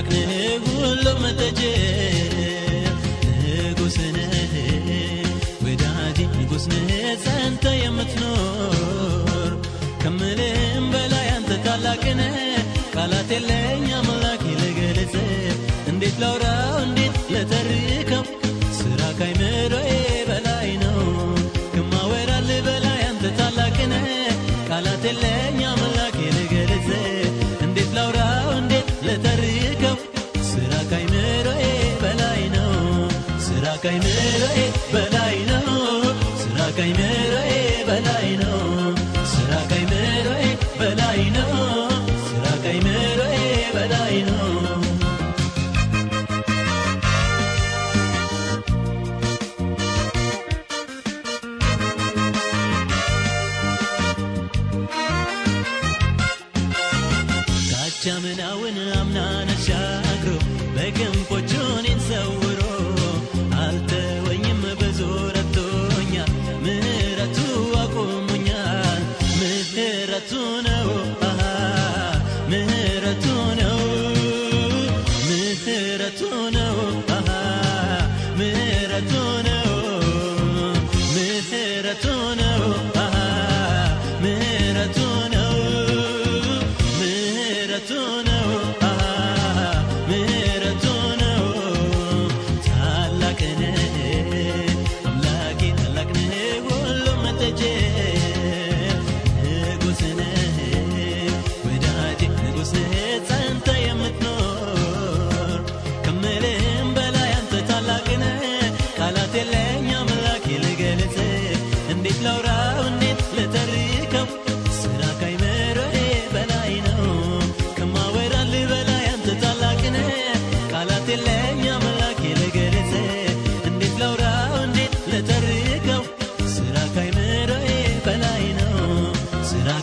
አምላክን ሁሉም ተጀነ ንጉስነ ወዳጅ ንጉስነ ጸንተ የምትኖር ከምልም በላይ አንተ ታላቅነ ቃላት የለኝ አምላክ ልገልጽ። እንዴት ላውራው? እንዴት ለተርከው ስራ ካይምሮዬ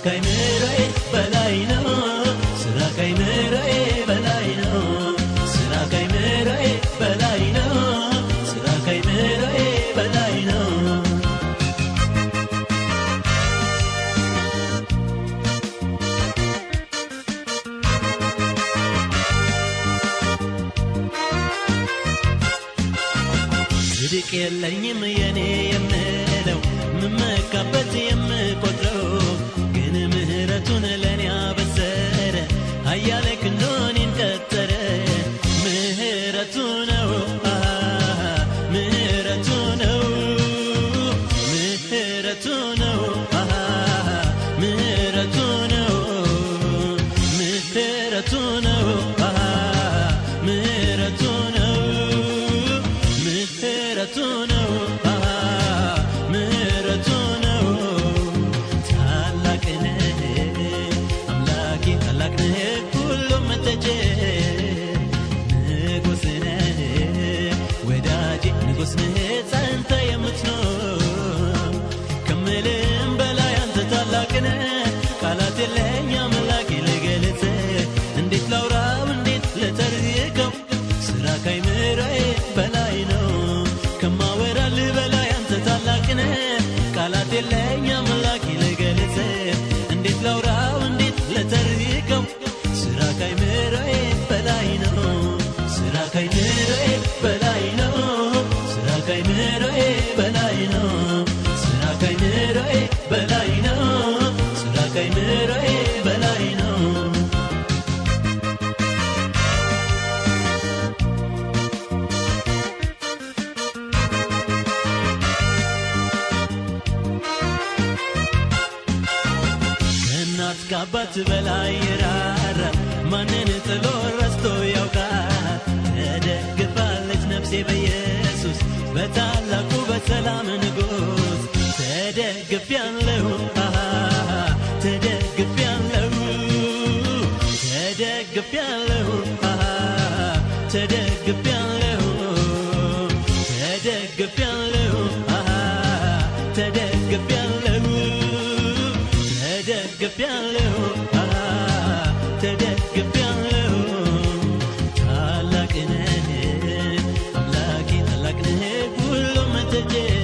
ከአይምሮዬ በላይ ነው። ስራ በላይ ነው። ስራ በላይ ነው። በላይ ነው። ጽድቅ የለኝም የኔ የምለው ምመካበት የምቆ በላይ ነው። በላይ ነው። ስራ በላይ ነው። ማንን ጥሎ ረስቶ ያውቃል? ተደግፋለች ነፍሴ በየ በታላቁ በሰላም ንጉሥ ተደግፍ ያለው ተደግፍ ያለው ተደግፍ ያለው ተደግፍ ያለው ተደግፍ ያለው ተደግፍ ያለው ተደግፍ ያለው ተደግፍ ያለው Yeah.